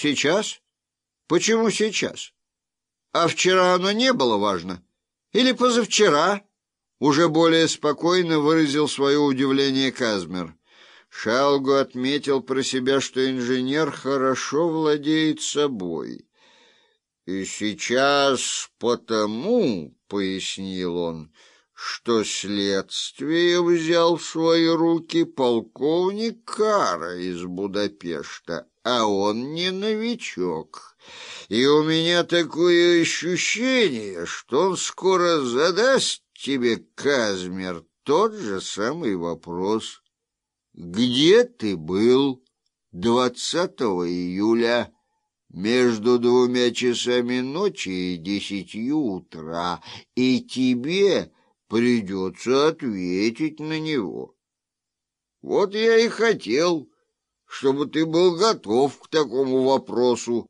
Сейчас? Почему сейчас? А вчера оно не было важно? Или позавчера? Уже более спокойно выразил свое удивление Казмер. Шалгу отметил про себя, что инженер хорошо владеет собой. «И сейчас потому, — пояснил он, — что следствие взял в свои руки полковник Кара из Будапешта, а он не новичок. И у меня такое ощущение, что он скоро задаст тебе, Казмер, тот же самый вопрос. Где ты был 20 июля между двумя часами ночи и десятью утра, и тебе придется ответить на него? Вот я и хотел, чтобы ты был готов к такому вопросу.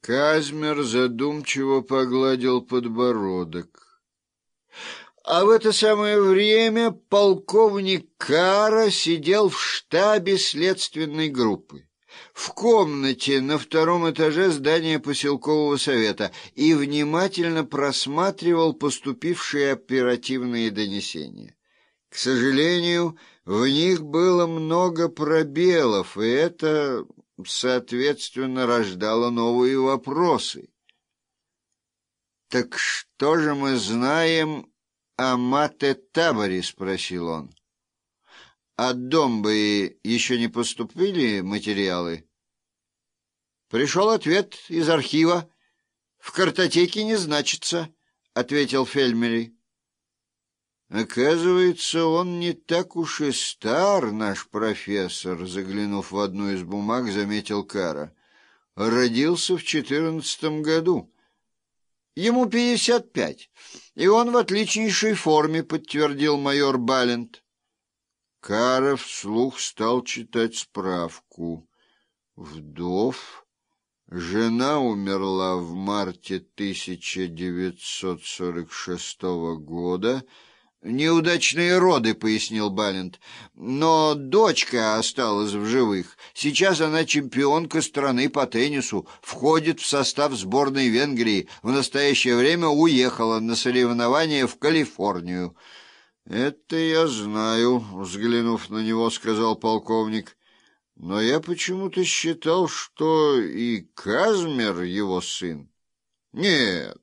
Казмер задумчиво погладил подбородок. А в это самое время полковник Кара сидел в штабе следственной группы в комнате на втором этаже здания поселкового совета и внимательно просматривал поступившие оперативные донесения. К сожалению, в них было много пробелов, и это, соответственно, рождало новые вопросы. «Так что же мы знаем о Мате Таборе?» — спросил он. От Домбы еще не поступили материалы? Пришел ответ из архива. В картотеке не значится, — ответил Фельмери. Оказывается, он не так уж и стар, наш профессор, заглянув в одну из бумаг, заметил Кара. Родился в четырнадцатом году. Ему пятьдесят пять, и он в отличнейшей форме, подтвердил майор Балент. Каров вслух стал читать справку. Вдов. Жена умерла в марте 1946 года. «Неудачные роды», — пояснил Балент. «Но дочка осталась в живых. Сейчас она чемпионка страны по теннису, входит в состав сборной Венгрии. В настоящее время уехала на соревнования в Калифорнию». «Это я знаю», — взглянув на него, сказал полковник. «Но я почему-то считал, что и Казмер его сын». «Нет,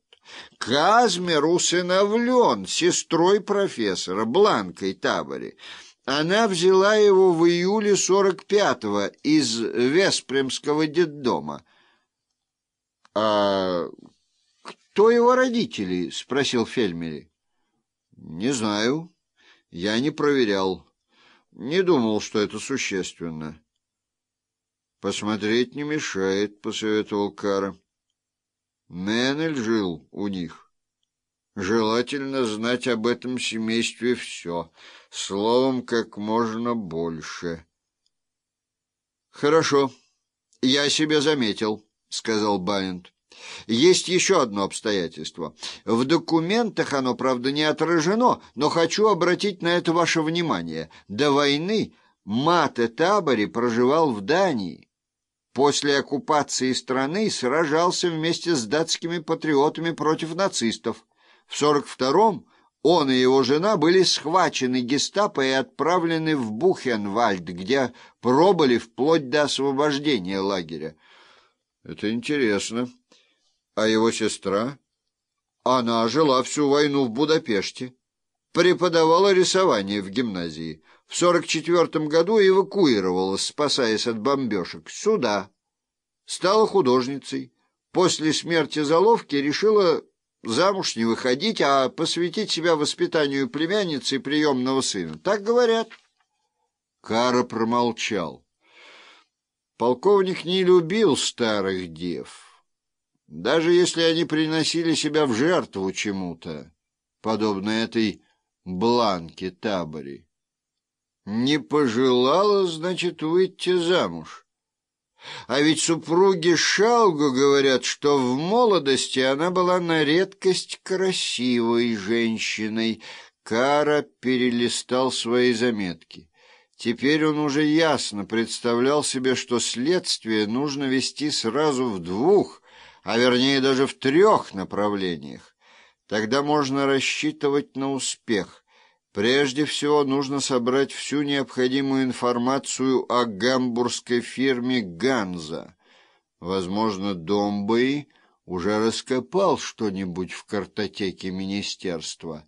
Казмер усыновлен сестрой профессора, Бланкой Табори. Она взяла его в июле сорок пятого из Веспремского детдома». «А кто его родители?» — спросил Фельмери. Не знаю. Я не проверял. Не думал, что это существенно. Посмотреть не мешает, посоветовал Кара. Менель жил у них. Желательно знать об этом семействе все, словом, как можно больше. Хорошо, я себе заметил, сказал Байент. Есть еще одно обстоятельство. В документах оно, правда, не отражено, но хочу обратить на это ваше внимание. До войны Мате Табори проживал в Дании. После оккупации страны сражался вместе с датскими патриотами против нацистов. В 42-м он и его жена были схвачены гестапо и отправлены в Бухенвальд, где пробыли вплоть до освобождения лагеря. Это интересно. А его сестра? Она жила всю войну в Будапеште. Преподавала рисование в гимназии. В сорок четвертом году эвакуировалась, спасаясь от бомбежек, сюда. Стала художницей. После смерти Заловки решила замуж не выходить, а посвятить себя воспитанию племянницы и приемного сына. Так говорят. Кара промолчал. Полковник не любил старых дев даже если они приносили себя в жертву чему-то, подобно этой бланке табори. Не пожелала, значит, выйти замуж. А ведь супруги Шалгу говорят, что в молодости она была на редкость красивой женщиной. Кара перелистал свои заметки. Теперь он уже ясно представлял себе, что следствие нужно вести сразу в двух, а вернее даже в трех направлениях. Тогда можно рассчитывать на успех. Прежде всего нужно собрать всю необходимую информацию о гамбургской фирме «Ганза». Возможно, Домбэй уже раскопал что-нибудь в картотеке министерства.